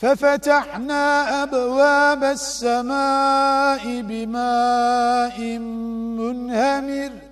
ففتحنا أبواب السماء بماء منهمر.